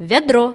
ведро.